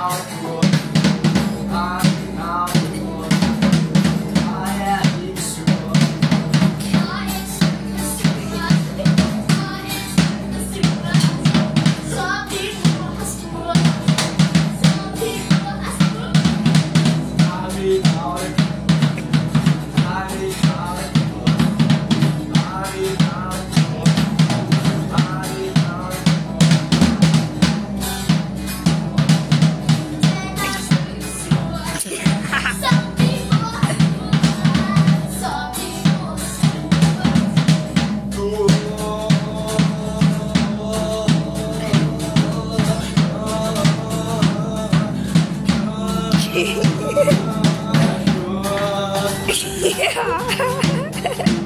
Wow. yeah.